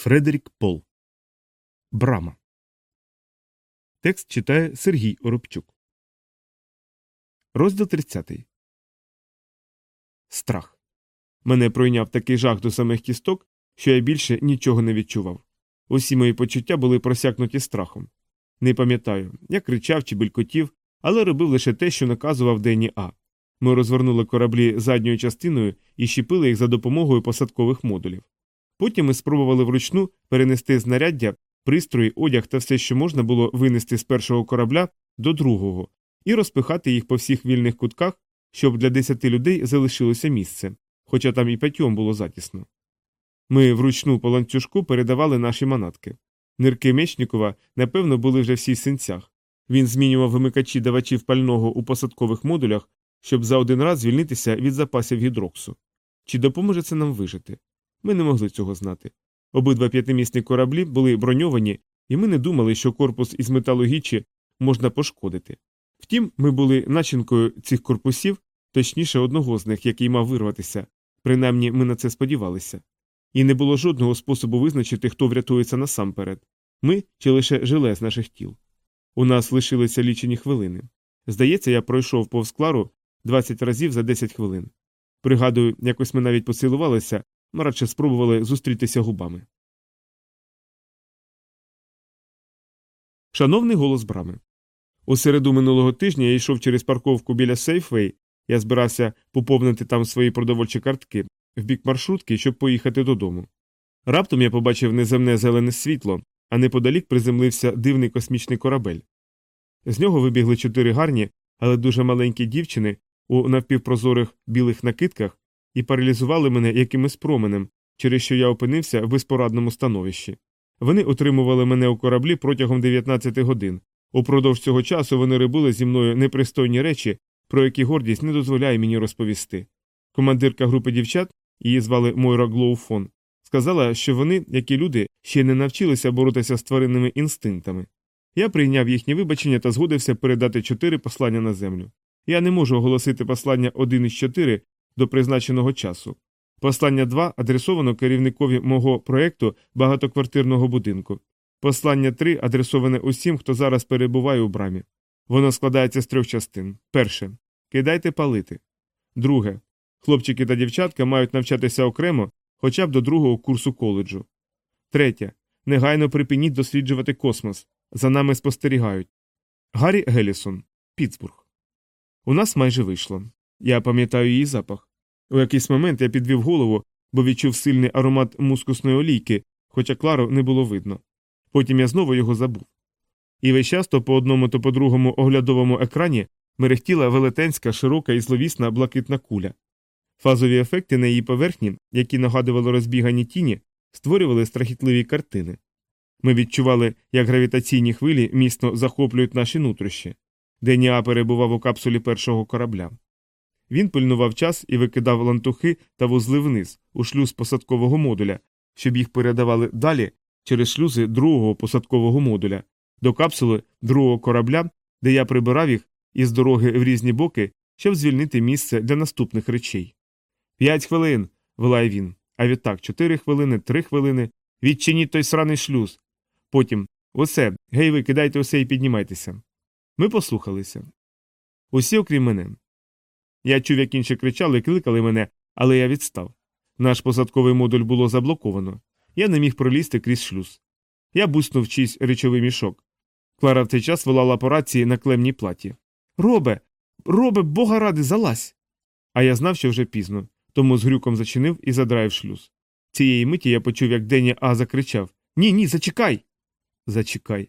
Фредерік Пол. Брама. Текст читає Сергій Оробчук. Розділ 30. Страх. Мене пройняв такий жах до самих кісток, що я більше нічого не відчував. Усі мої почуття були просякнуті страхом. Не пам'ятаю, як кричав чи белькотів, але робив лише те, що наказував Денні А. Ми розвернули кораблі задньою частиною і щепили їх за допомогою посадкових модулів. Потім ми спробували вручну перенести знаряддя, пристрої, одяг та все, що можна було винести з першого корабля до другого, і розпихати їх по всіх вільних кутках, щоб для десяти людей залишилося місце, хоча там і п'ятьом було затісно. Ми вручну по ланцюжку передавали наші манатки. Нирки Мечнікова, напевно, були вже всі синцях. Він змінював вимикачі давачів пального у посадкових модулях, щоб за один раз звільнитися від запасів гідроксу. Чи допоможе це нам вижити? Ми не могли цього знати. Обидва п'ятимісні кораблі були броньовані, і ми не думали, що корпус із металогічі можна пошкодити. Втім, ми були начинкою цих корпусів, точніше одного з них, який мав вирватися, принаймні ми на це сподівалися. І не було жодного способу визначити, хто врятується насамперед ми чи лише жиле з наших тіл. У нас лишилися лічені хвилини. Здається, я пройшов повз Клару 20 разів за 10 хвилин. Пригадую, якось ми навіть поцілувалися, ми радше спробували зустрітися губами. Шановний голос брами. У середу минулого тижня я йшов через парковку біля Сейфвей. Я збирався поповнити там свої продовольчі картки в бік маршрутки, щоб поїхати додому. Раптом я побачив неземне зелене світло, а неподалік приземлився дивний космічний корабель. З нього вибігли чотири гарні, але дуже маленькі дівчини у навпівпрозорих білих накидках і паралізували мене якимось променем, через що я опинився в безпорадному становищі. Вони утримували мене у кораблі протягом 19 годин. Упродовж цього часу вони робили зі мною непристойні речі, про які гордість не дозволяє мені розповісти. Командирка групи дівчат, її звали Мойра Глоуфон, сказала, що вони, як і люди, ще не навчилися боротися з тваринними інстинктами. Я прийняв їхнє вибачення та згодився передати чотири послання на землю. Я не можу оголосити послання 1 із 4 до призначеного часу. Послання 2 адресовано керівникові мого проєкту багатоквартирного будинку. Послання 3 адресоване усім, хто зараз перебуває у брамі. Воно складається з трьох частин. Перше. Кидайте палити. Друге. Хлопчики та дівчатка мають навчатися окремо хоча б до другого курсу коледжу. Третє. Негайно припиніть досліджувати космос. За нами спостерігають. Гаррі Гелісон. Пітсбург. У нас майже вийшло. Я пам'ятаю її запах. У якийсь момент я підвів голову, бо відчув сильний аромат мускусної олійки, хоча Клару не було видно. Потім я знову його забув. І весь час то по одному, то по другому оглядовому екрані мерехтіла велетенська, широка і зловісна блакитна куля. Фазові ефекти на її поверхні, які нагадували розбігані тіні, створювали страхітливі картини. Ми відчували, як гравітаційні хвилі міцно захоплюють наші нутрощі. Деніа перебував у капсулі першого корабля. Він пильнував час і викидав лантухи та вузли вниз, у шлюз посадкового модуля, щоб їх передавали далі через шлюзи другого посадкового модуля, до капсули другого корабля, де я прибирав їх із дороги в різні боки, щоб звільнити місце для наступних речей. П'ять хвилин. волає він. А відтак чотири хвилини, три хвилини. Відчиніть той сраний шлюз. Потім усе, гей, ви кидайте усе і піднімайтеся. Ми послухалися. Усі, окрім мене. Я чув, як інші кричали кликали мене, але я відстав. Наш посадковий модуль було заблоковано. Я не міг пролізти крізь шлюз. Я буснув чийсь речовий мішок. Клара в цей час волала по рації на клемній платі. Робе, робе, бога ради, залазь. А я знав, що вже пізно, тому з грюком зачинив і задраїв шлюз. Цієї миті я почув, як Дені А закричав Ні, ні, зачекай. Зачекай.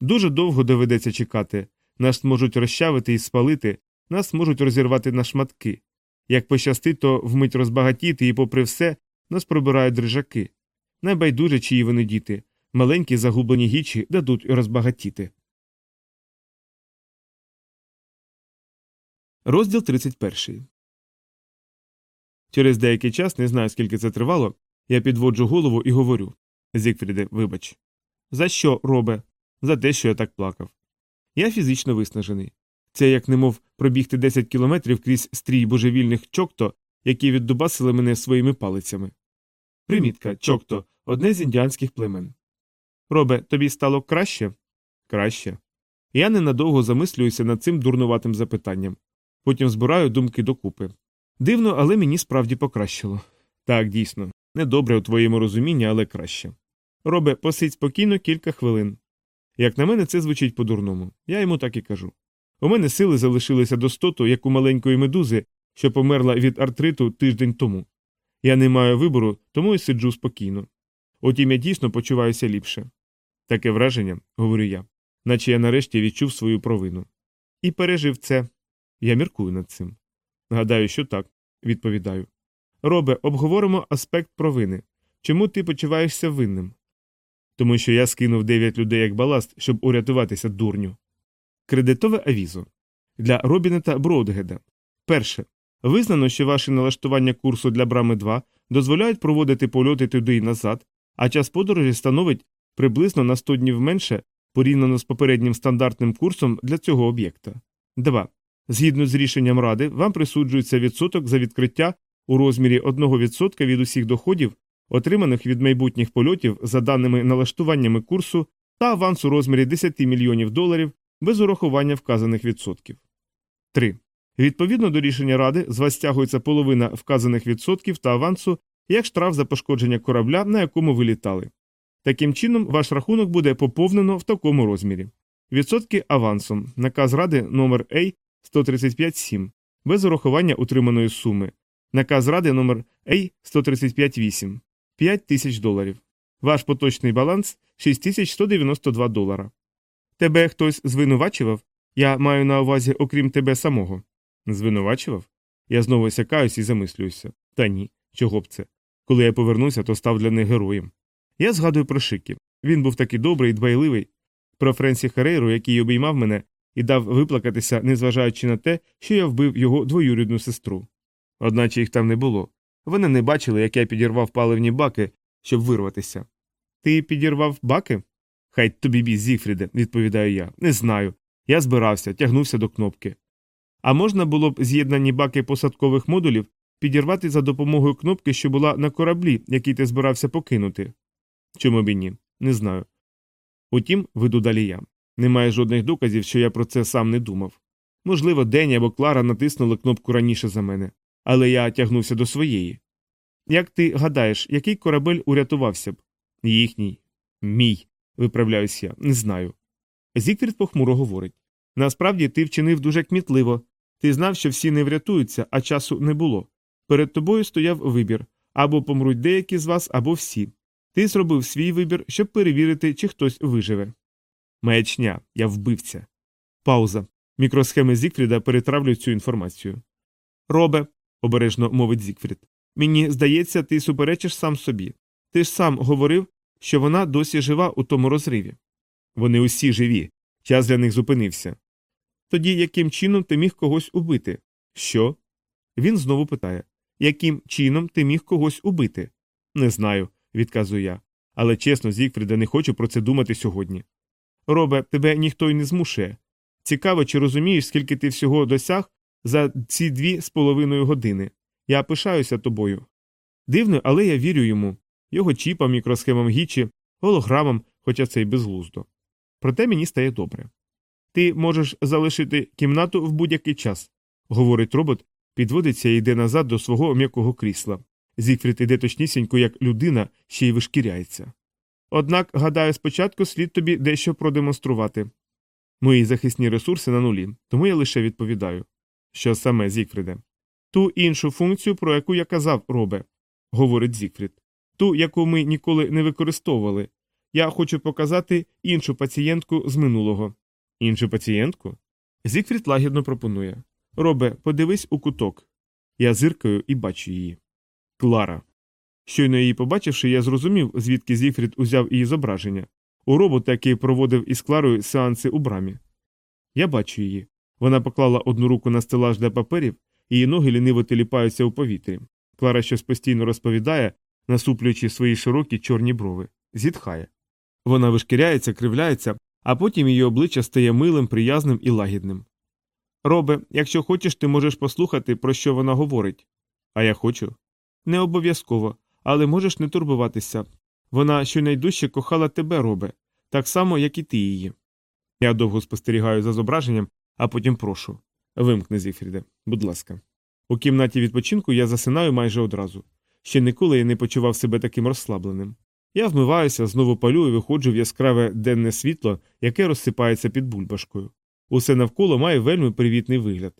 Дуже довго доведеться чекати. Нас можуть розчавити і спалити, нас можуть розірвати на шматки. Як пощастить, то вмить розбагатіти, і, попри все, нас пробирають дрижаки. Найбайдуже, чиї вони діти, маленькі загублені гічі дадуть розбагатіти. Розділ 31. Через деякий час, не знаю, скільки це тривало, я підводжу голову і говорю Зікфріде, вибач. За що, робе? За те, що я так плакав. Я фізично виснажений. Це як немов пробігти 10 кілометрів крізь стрій божевільних чокто, які віддубасили мене своїми палицями. Примітка чокто одне з індіанських племен. Робе, тобі стало краще? Краще. Я ненадовго замислююся над цим дурнуватим запитанням. Потім збираю думки докупи. Дивно, але мені справді покращило. Так, дійсно, недобре у твоєму розумінні, але краще. Робе, посидь спокійно кілька хвилин. Як на мене, це звучить по-дурному. Я йому так і кажу. У мене сили залишилися до стоту, як у маленької медузи, що померла від артриту тиждень тому. Я не маю вибору, тому і сиджу спокійно. Утім, я дійсно почуваюся ліпше. Таке враження, говорю я, наче я нарешті відчув свою провину. І пережив це. Я міркую над цим. Гадаю, що так, відповідаю. Робе, обговоримо аспект провини. Чому ти почуваєшся винним? Тому що я скинув дев'ять людей як баласт, щоб урятуватися дурню. Кредитове авізо для Робінета Броудгеда. Перше. Визнано, що ваші налаштування курсу для брами 2 дозволяють проводити польоти туди і назад, а час подорожі становить приблизно на 100 днів менше порівняно з попереднім стандартним курсом для цього об'єкта. 2. Згідно з рішенням Ради, вам присуджується відсоток за відкриття у розмірі 1% від усіх доходів, отриманих від майбутніх польотів за даними налаштуваннями курсу та аванс у розмірі 10 мільйонів доларів без урахування вказаних відсотків. 3. Відповідно до рішення Ради, з вас стягується половина вказаних відсотків та авансу як штраф за пошкодження корабля, на якому ви літали. Таким чином, ваш рахунок буде поповнено в такому розмірі. Відсотки авансом. Наказ Ради номер А 135.7. Без урахування утриманої суми. Наказ Ради номер А 135.8. 5 тисяч доларів. Ваш поточний баланс 6192 долара. Тебе хтось звинувачував? Я маю на увазі, окрім тебе самого. Звинувачував? Я знову сякаюсь і замислююся. Та ні, чого б це. Коли я повернуся, то став для них героєм. Я згадую про Шикі. Він був такий добрий і дбайливий. Про Френсі Харейру, який обіймав мене і дав виплакатися, незважаючи на те, що я вбив його двоюрідну сестру. Одначе їх там не було. Вони не бачили, як я підірвав паливні баки, щоб вирватися. Ти підірвав баки? Хай тобі бій, Зігфріде, відповідаю я. Не знаю. Я збирався, тягнувся до кнопки. А можна було б з'єднані баки посадкових модулів підірвати за допомогою кнопки, що була на кораблі, який ти збирався покинути? Чому б і ні? Не знаю. Утім, веду далі я. Немає жодних доказів, що я про це сам не думав. Можливо, Дені або Клара натиснули кнопку раніше за мене, але я тягнувся до своєї. Як ти гадаєш, який корабель урятувався б? Їхній. Мій, виправляюсь я, не знаю. Зікфрід похмуро говорить насправді ти вчинив дуже кмітливо. Ти знав, що всі не врятуються, а часу не було. Перед тобою стояв вибір або помруть деякі з вас, або всі. Ти зробив свій вибір, щоб перевірити, чи хтось виживе. Маячня, я вбивця. Пауза. Мікросхеми Зікфріда перетравлюють цю інформацію. Робе, обережно мовить Зікфрід. Мені здається, ти суперечиш сам собі. Ти ж сам говорив, що вона досі жива у тому розриві. Вони усі живі. Час для них зупинився. Тоді яким чином ти міг когось убити? Що? Він знову питає Яким чином ти міг когось убити? Не знаю, відказую я. Але чесно, Зігфріда, не хочу про це думати сьогодні. Робе, тебе ніхто й не змушує. Цікаво, чи розумієш, скільки ти всього досяг за ці дві з половиною години. Я пишаюся тобою. Дивно, але я вірю йому, його чіпам, мікросхемам гічі, голограмам, хоча це й безглуздо. Проте мені стає добре. Ти можеш залишити кімнату в будь-який час, говорить робот, підводиться і йде назад до свого м'якого крісла. Зігфрід іде точнісінько, як людина, ще й вишкіряється. Однак, гадаю, спочатку слід тобі дещо продемонструвати. Мої захисні ресурси на нулі, тому я лише відповідаю. Що саме, Зігфріде? Ту іншу функцію, про яку я казав, робе, говорить Зігфрід. Ту, яку ми ніколи не використовували. Я хочу показати іншу пацієнтку з минулого. Іншу пацієнтку? Зігфрід лагідно пропонує. Робе, подивись у куток. Я зиркаю і бачу її. Клара. Щойно її побачивши, я зрозумів, звідки Зігфрід узяв її зображення. У робота, який проводив із Кларою сеанси у брамі. Я бачу її. Вона поклала одну руку на стелаж для паперів, її ноги ліниво теліпаються у повітрі. Клара щось постійно розповідає, насуплюючи свої широкі чорні брови. Зітхає. Вона вишкіряється, кривляється, а потім її обличчя стає милим, приязним і лагідним. Робе, якщо хочеш, ти можеш послухати, про що вона говорить. А я хочу. Не обов'язково, але можеш не турбуватися. Вона щонайдужче кохала тебе, робе, так само, як і ти її. Я довго спостерігаю за зображенням, а потім прошу. Вимкни, Зігфріде, будь ласка. У кімнаті відпочинку я засинаю майже одразу. Ще ніколи я не почував себе таким розслабленим. Я вмиваюся, знову палю і виходжу в яскраве денне світло, яке розсипається під бульбашкою. Усе навколо має вельми привітний вигляд.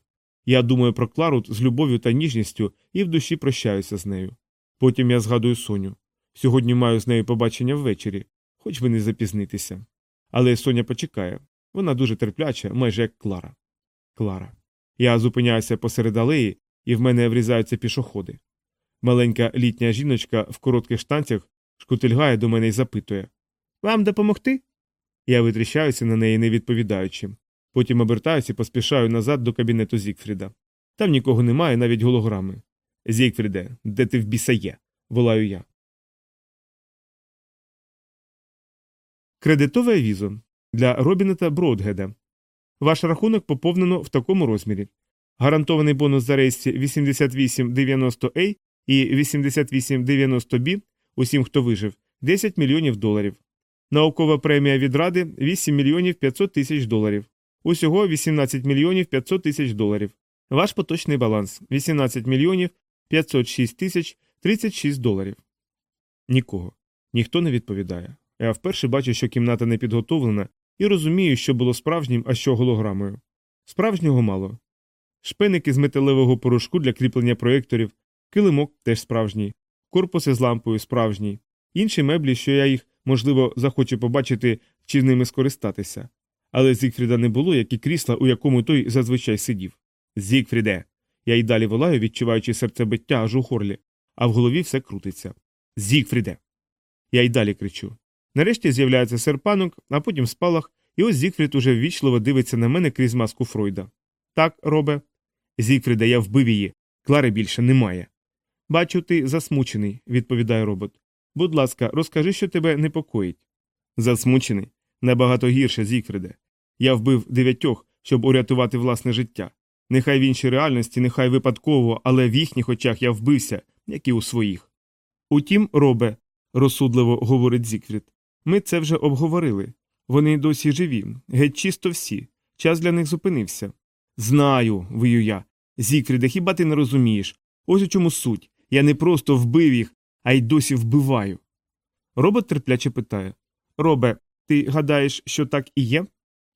Я думаю про Клару з любов'ю та ніжністю і в душі прощаюся з нею. Потім я згадую Соню. Сьогодні маю з нею побачення ввечері, хоч би не запізнитися. Але Соня почекає. Вона дуже терпляча, майже як Клара. Клара. Я зупиняюся посеред алеї, і в мене врізаються пішоходи. Маленька літня жіночка в коротких штанцях шкутильгає до мене і запитує Вам допомогти? Я витріщаюся на неї, не відповідаючи. Потім обертаюся і поспішаю назад до кабінету Зікфріда. Там нікого немає, навіть голограми. Зікфріде, де ти в біса є? волаю я. Кредитове візо для Робінета Бродгеда. Ваш рахунок поповнено в такому розмірі. Гарантований бонус за рейсі 8890A і 8890B усім, хто вижив, 10 мільйонів доларів. Наукова премія від Ради 8 мільйонів 500 тисяч доларів. Усього 18 мільйонів 500 тисяч доларів. Ваш поточний баланс 18 мільйонів 506 тисяч 36 доларів. Нікого. Ніхто не відповідає. Я вперше бачу, що кімната не підготовлена, і розумію, що було справжнім, а що голограмою. Справжнього мало. Шпеники з металевого порошку для кріплення проєкторів, килимок теж справжній, корпуси з лампою справжній, інші меблі, що я їх, можливо, захочу побачити чи ними скористатися. Але Зігфріда не було, як і крісла, у якому той зазвичай сидів. Зігфріде. Я й далі волаю, відчуваючи серцебиття аж у горлі, а в голові все крутиться. Зігфріде. Я й далі кричу. Нарешті з'являється серпанок, а потім спалах, і ось Зігфрід уже ввічливо дивиться на мене крізь маску Фройда. Так, робе. Зігфріда, я вбив її. Клари більше немає. Бачу, ти засмучений, відповідає робот. Будь ласка, розкажи, що тебе непокоїть. Засмучений? Набагато гірше, Зігфриде. Я вбив дев'ятьох, щоб урятувати власне життя. Нехай в іншій реальності, нехай випадково, але в їхніх очах я вбився, як і у своїх. Утім, робе, розсудливо говорить Зігфрід, ми це вже обговорили. Вони досі живі, геть чисто всі. Час для них зупинився. Знаю, вию я. Зігфріде, хіба ти не розумієш? Ось у чому суть. Я не просто вбив їх, а й досі вбиваю. Робот терпляче питає Робе, ти гадаєш, що так і є?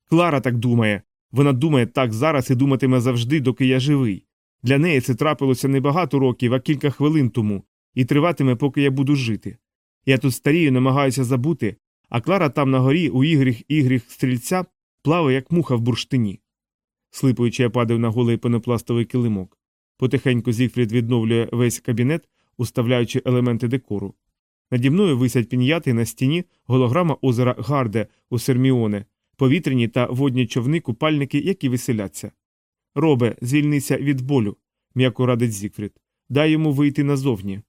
Клара так думає. Вона думає так зараз і думатиме завжди, доки я живий. Для неї це трапилося не багато років, а кілька хвилин тому, і триватиме, поки я буду жити. Я тут старію, намагаюся забути, а Клара там на горі у ігріх ігріх стрільця плаває, як муха в бурштині. Слипуючи, я падаю на голий пенопластовий килимок. Потихеньку Зігфрід відновлює весь кабінет, уставляючи елементи декору. Наді мною висять пін'яти на стіні голограма озера Гарде у Серміоне, повітряні та водні човни купальники, які веселяться. Робе, звільнися від болю, м'яко радить Зігфрід. Дай йому вийти назовні.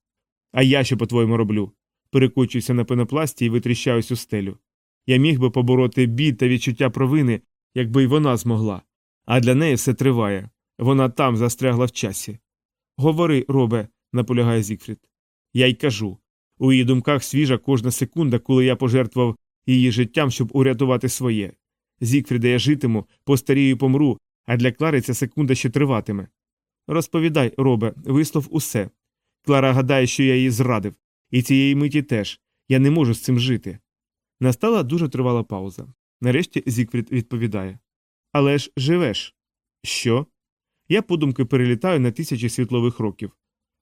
А я що, по-твоєму, роблю? Перекочуюся на пенопласті і витріщаюсь у стелю. Я міг би побороти бід та відчуття провини, якби й вона змогла. А для неї все триває. Вона там застрягла в часі. Говори, робе, наполягає Зігфрід. Я й кажу. У її думках свіжа кожна секунда, коли я пожертвував її життям, щоб урятувати своє. Зігфріде, я житиму, постарію і помру, а для Клари ця секунда ще триватиме. Розповідай, робе, вислов усе. Клара гадає, що я її зрадив, і цієї миті теж. Я не можу з цим жити. Настала дуже тривала пауза. Нарешті Зігфрід відповідає Але ж живеш. Що? Я подумки перелітаю на тисячі світлових років.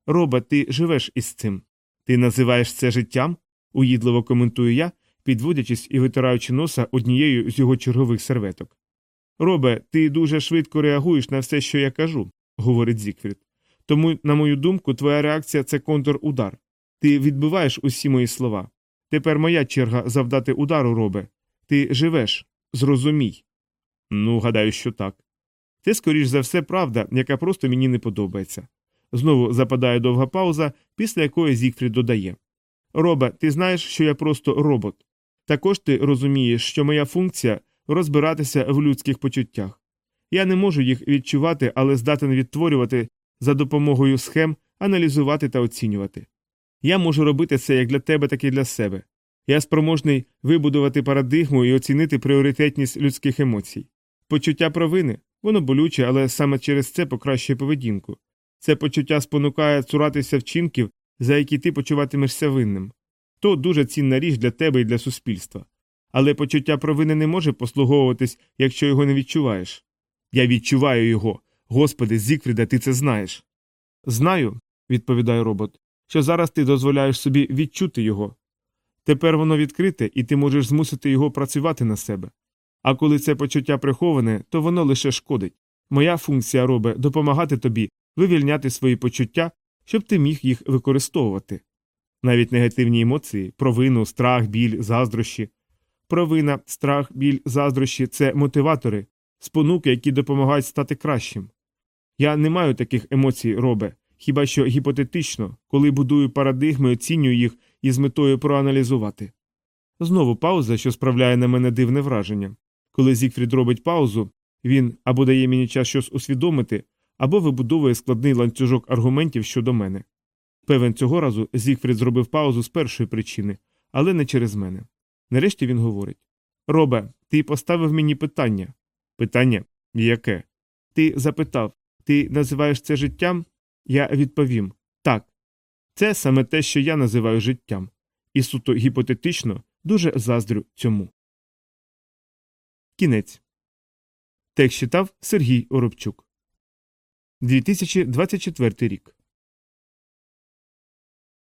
Роба, ти живеш із цим. Ти називаєш це життям? уїдливо коментую я, підводячись і витираючи носа однією з його чергових серветок. Робе, ти дуже швидко реагуєш на все, що я кажу, говорить Зікфрід. Тому, на мою думку, твоя реакція це контрудар. Ти відбиваєш усі мої слова. Тепер моя черга завдати удару, робе. Ти живеш, зрозумій. Ну, гадаю, що так. Це, скоріш за все, правда, яка просто мені не подобається. Знову западає довга пауза, після якої Зігфрід додає Робе, ти знаєш, що я просто робот. Також ти розумієш, що моя функція розбиратися в людських почуттях. Я не можу їх відчувати, але здатен відтворювати за допомогою схем, аналізувати та оцінювати. Я можу робити це як для тебе, так і для себе. Я спроможний вибудувати парадигму і оцінити пріоритетність людських емоцій. Почуття провини воно болюче, але саме через це покращує поведінку. Це почуття спонукає цуратися вчинків, за які ти почуватимешся винним. То дуже цінна річ для тебе і для суспільства. Але почуття провини не може послуговуватись, якщо його не відчуваєш. Я відчуваю його. Господи, Зікфріда, ти це знаєш. Знаю, відповідає робот, що зараз ти дозволяєш собі відчути його. Тепер воно відкрите, і ти можеш змусити його працювати на себе. А коли це почуття приховане, то воно лише шкодить. Моя функція робе допомагати тобі вивільняти свої почуття, щоб ти міг їх використовувати. Навіть негативні емоції, провину, страх, біль, заздрощі. Провина, страх, біль, заздрощі це мотиватори, спонуки, які допомагають стати кращим. Я не маю таких емоцій, робе, хіба що гіпотетично, коли будую парадигми, оцінюю їх із метою проаналізувати. Знову пауза, що справляє на мене дивне враження. Коли Зігфрід робить паузу, він або дає мені час щось усвідомити, або вибудовує складний ланцюжок аргументів щодо мене. Певен, цього разу Зігфрід зробив паузу з першої причини, але не через мене. Нарешті він говорить Робе, ти поставив мені питання. Питання яке? Ти запитав, ти називаєш це життям? Я відповім так. Це саме те, що я називаю життям, і суто гіпотетично дуже заздрю цьому. Кінець. Текст читав Сергій Оробчук. 2024 рік.